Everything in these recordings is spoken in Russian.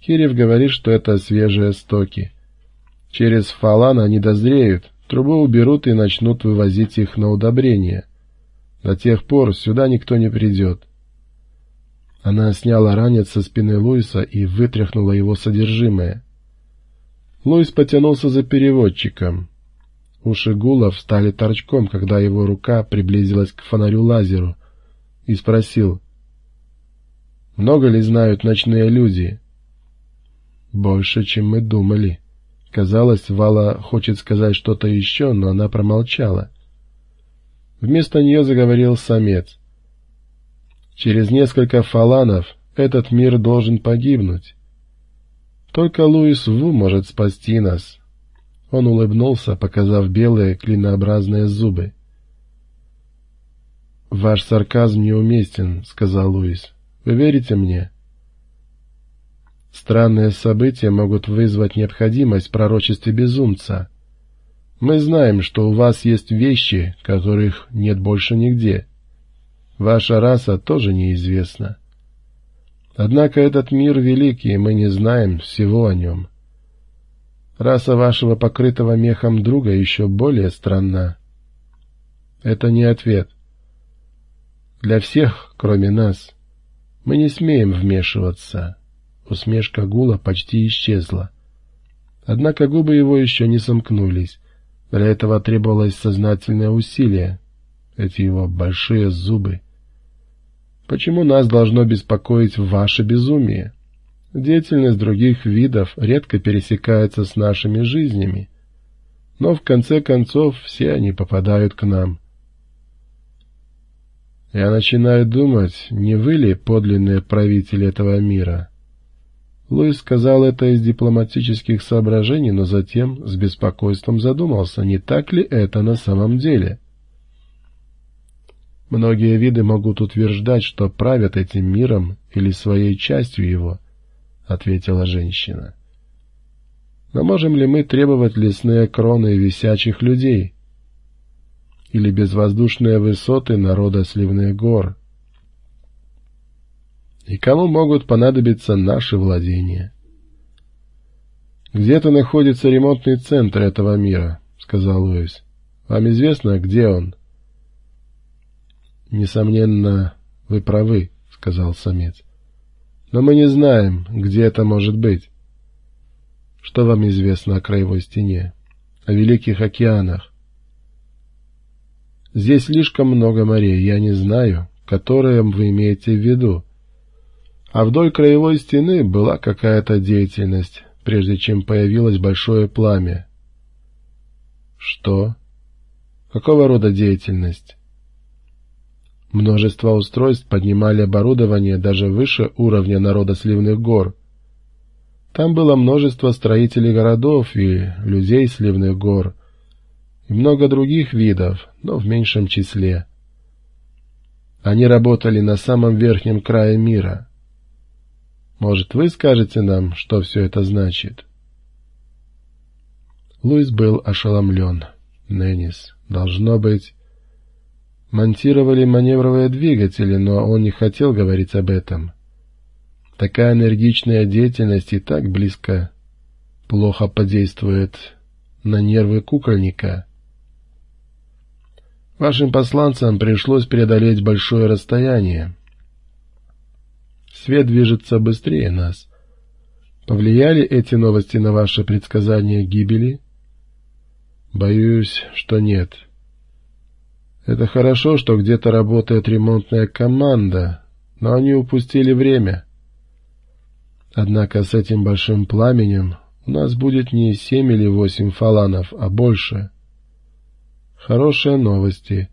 Кирев говорит, что это свежие стоки. Через фалан они дозреют, трубу уберут и начнут вывозить их на удобрение. До тех пор сюда никто не придет. Она сняла ранец со спины Луиса и вытряхнула его содержимое. Луис потянулся за переводчиком. Уши Гула встали торчком, когда его рука приблизилась к фонарю-лазеру, и спросил, «Много ли знают ночные люди?» «Больше, чем мы думали». Казалось, Вала хочет сказать что-то еще, но она промолчала. Вместо нее заговорил самец. «Через несколько фаланов этот мир должен погибнуть. Только Луис Ву может спасти нас». Он улыбнулся, показав белые клинообразные зубы. «Ваш сарказм неуместен», — сказал Луис. «Вы верите мне?» Странные события могут вызвать необходимость в пророчестве безумца. Мы знаем, что у вас есть вещи, которых нет больше нигде. Ваша раса тоже неизвестна. Однако этот мир великий, и мы не знаем всего о нем. Раса вашего покрытого мехом друга еще более странна. Это не ответ. Для всех, кроме нас, мы не смеем вмешиваться. Усмешка Гула почти исчезла. Однако губы его еще не сомкнулись. Для этого требовалось сознательное усилие. Эти его большие зубы. Почему нас должно беспокоить ваше безумие? Деятельность других видов редко пересекается с нашими жизнями. Но в конце концов все они попадают к нам. Я начинаю думать, не вы ли подлинные правители этого мира? Луис сказал это из дипломатических соображений, но затем с беспокойством задумался, не так ли это на самом деле. Многие виды могут утверждать, что правят этим миром или своей частью его, — ответила женщина. Но можем ли мы требовать лесные кроны висячих людей? Или безвоздушные высоты народа сливных гор? И кому могут понадобиться наши владения. «Где-то находится ремонтный центр этого мира», — сказал Луис. «Вам известно, где он?» «Несомненно, вы правы», — сказал самец. «Но мы не знаем, где это может быть. Что вам известно о краевой стене, о великих океанах? Здесь слишком много морей, я не знаю, которые вы имеете в виду а вдоль краевой стены была какая-то деятельность, прежде чем появилось большое пламя. Что? Какого рода деятельность? Множество устройств поднимали оборудование даже выше уровня народа сливных гор. Там было множество строителей городов и людей сливных гор, и много других видов, но в меньшем числе. Они работали на самом верхнем крае мира — может, вы скажете нам, что все это значит?» Луис был ошеломлен. Неннис, должно быть... Монтировали маневровые двигатели, но он не хотел говорить об этом. Такая энергичная деятельность и так близко плохо подействует на нервы кукольника. Вашим посланцам пришлось преодолеть большое расстояние. Свет движется быстрее нас. Повлияли эти новости на ваше предсказание гибели? Боюсь, что нет. Это хорошо, что где-то работает ремонтная команда, но они упустили время. Однако с этим большим пламенем у нас будет не семь или восемь фаланов, а больше. Хорошие новости.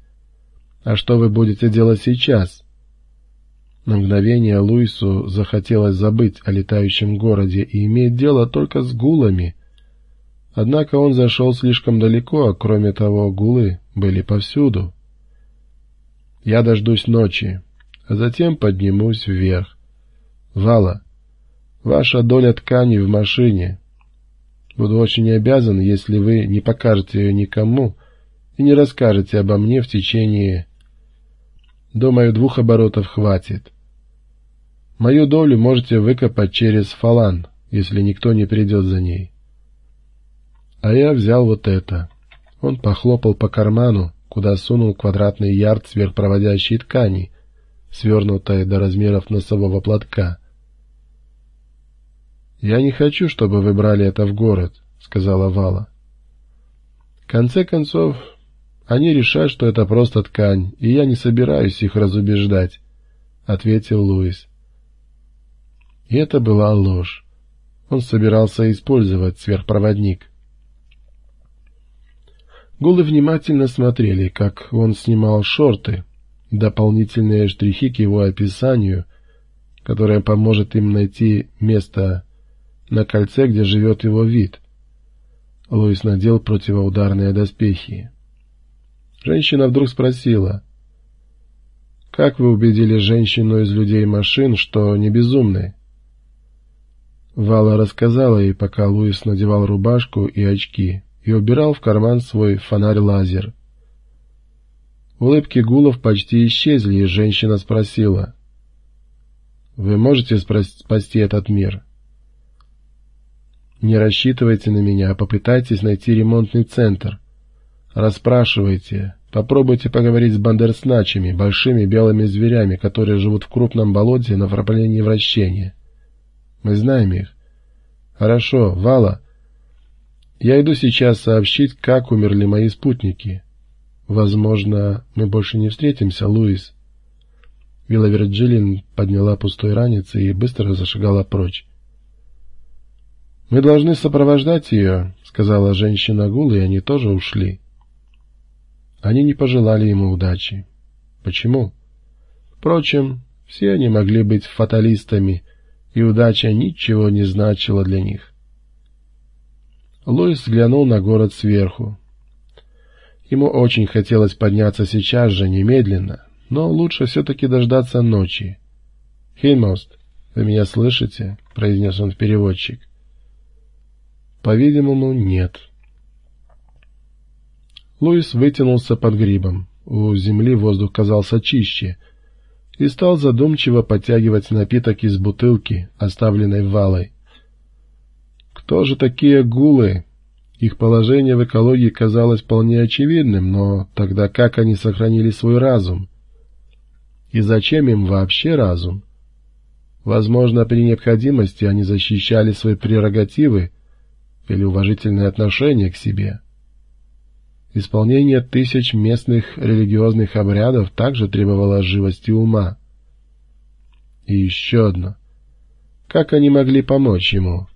А что вы будете делать сейчас? — на мгновение Луису захотелось забыть о летающем городе и иметь дело только с гулами. Однако он зашел слишком далеко, а кроме того гулы были повсюду. Я дождусь ночи, а затем поднимусь вверх. Вала, ваша доля ткани в машине. Буду очень обязан, если вы не покажете ее никому и не расскажете обо мне в течение... Думаю, двух оборотов хватит. Мою долю можете выкопать через фалан, если никто не придет за ней. А я взял вот это. Он похлопал по карману, куда сунул квадратный ярд сверхпроводящей ткани, свернутой до размеров носового платка. «Я не хочу, чтобы вы брали это в город», — сказала Вала. В конце концов, они решат, что это просто ткань, и я не собираюсь их разубеждать, — ответил Луис. И это была ложь. Он собирался использовать сверхпроводник. Гулы внимательно смотрели, как он снимал шорты, дополнительные штрихи к его описанию, которое поможет им найти место на кольце, где живет его вид. Луис надел противоударные доспехи. Женщина вдруг спросила, «Как вы убедили женщину из людей машин, что не безумны?» Вала рассказала ей, пока Луис надевал рубашку и очки и убирал в карман свой фонарь-лазер. Улыбки Гулов почти исчезли, и женщина спросила, «Вы можете спасти этот мир?» «Не рассчитывайте на меня, а попытайтесь найти ремонтный центр. Расспрашивайте, попробуйте поговорить с бандерсначами, большими белыми зверями, которые живут в крупном болоте на направлении вращения. Мы знаем их. Хорошо, Вала, я иду сейчас сообщить, как умерли мои спутники». «Возможно, мы больше не встретимся, Луис». Вилла Вирджилин подняла пустой ранец и быстро зашагала прочь. «Мы должны сопровождать ее», — сказала женщина Гул, и они тоже ушли. Они не пожелали ему удачи. Почему? Впрочем, все они могли быть фаталистами, и удача ничего не значила для них. Луис взглянул на город сверху. Ему очень хотелось подняться сейчас же, немедленно, но лучше все-таки дождаться ночи. «Хеймост, вы меня слышите?» — произнес он в переводчик. «По-видимому, нет». Луис вытянулся под грибом. У земли воздух казался чище, и стал задумчиво подтягивать напиток из бутылки, оставленной валой. «Кто же такие гулы?» Их положение в экологии казалось вполне очевидным, но тогда как они сохранили свой разум? И зачем им вообще разум? Возможно, при необходимости они защищали свои прерогативы или уважительное отношение к себе. Исполнение тысяч местных религиозных обрядов также требовало живости ума. И еще одно. Как они могли помочь ему?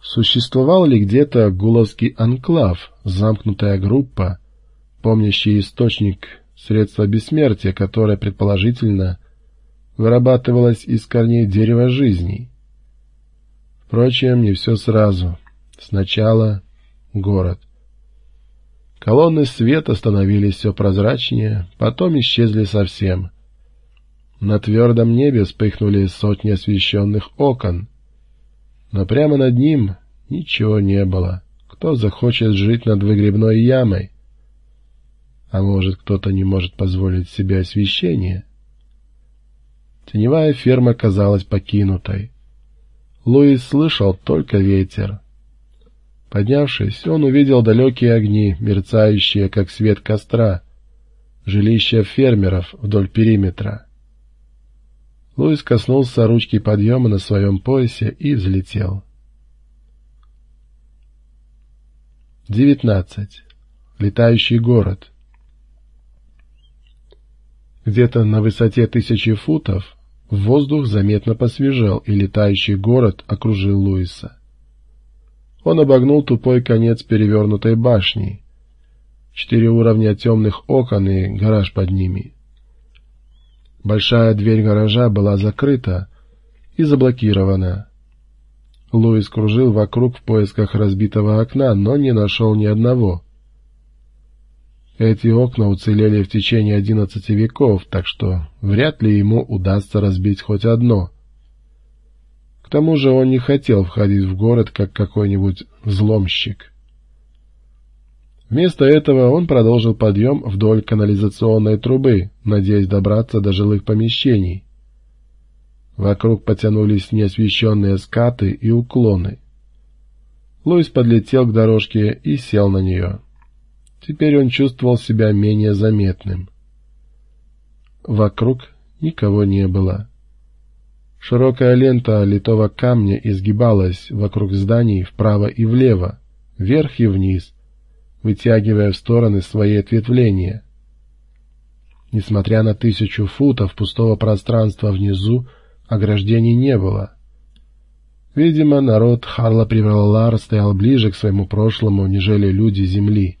Существовал ли где-то гуловский анклав, замкнутая группа, помнящий источник средства бессмертия, которое, предположительно, вырабатывалось из корней дерева жизни? Впрочем, не все сразу. Сначала город. Колонны света становились все прозрачнее, потом исчезли совсем. На твердом небе вспыхнули сотни освещенных окон — но прямо над ним ничего не было. Кто захочет жить над выгребной ямой? А может, кто-то не может позволить себе освещение? Теневая ферма казалась покинутой. Луис слышал только ветер. Поднявшись, он увидел далекие огни, мерцающие, как свет костра, жилища фермеров вдоль периметра. Луис коснулся ручки подъема на своем поясе и взлетел. 19. Летающий город. Где-то на высоте тысячи футов воздух заметно посвежел, и летающий город окружил Луиса. Он обогнул тупой конец перевернутой башни, четыре уровня темных окон и гараж под ними — Большая дверь гаража была закрыта и заблокирована. Луис кружил вокруг в поисках разбитого окна, но не нашел ни одного. Эти окна уцелели в течение одиннадцати веков, так что вряд ли ему удастся разбить хоть одно. К тому же он не хотел входить в город, как какой-нибудь взломщик. Вместо этого он продолжил подъем вдоль канализационной трубы, надеясь добраться до жилых помещений. Вокруг потянулись неосвещенные скаты и уклоны. Луис подлетел к дорожке и сел на нее. Теперь он чувствовал себя менее заметным. Вокруг никого не было. Широкая лента литого камня изгибалась вокруг зданий вправо и влево, вверх и вниз, вытягивая в стороны свои ответвления. Несмотря на тысячу футов пустого пространства внизу, ограждений не было. Видимо, народ Харла Привеллар стоял ближе к своему прошлому, нежели люди Земли.